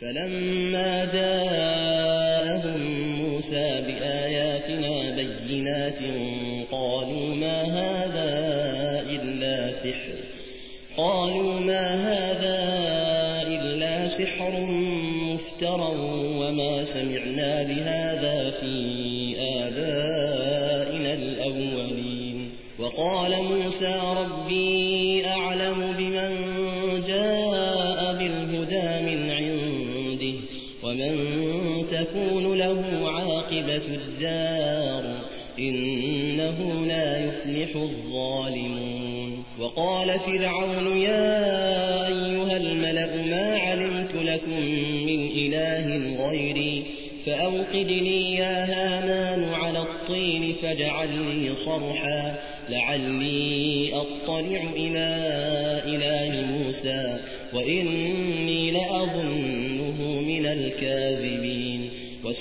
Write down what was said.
فلما جاءهم موسى بآياتنا بينات قالوا ما هذا إلا سحر قالوا ما هذا إلا سحر مفترى وما سمعنا بهذا في آبائنا الأولين وقال موسى ربي عاقبة الدار إنه لا يفلح الظالمون. وقال فرعون يا أيها الملأ ما علمت لكم من إله غيري فأوقد لي يا هامان على الطين فاجعل لي صرحا لعلي أطلع إلى إله موسى وإني لأظنه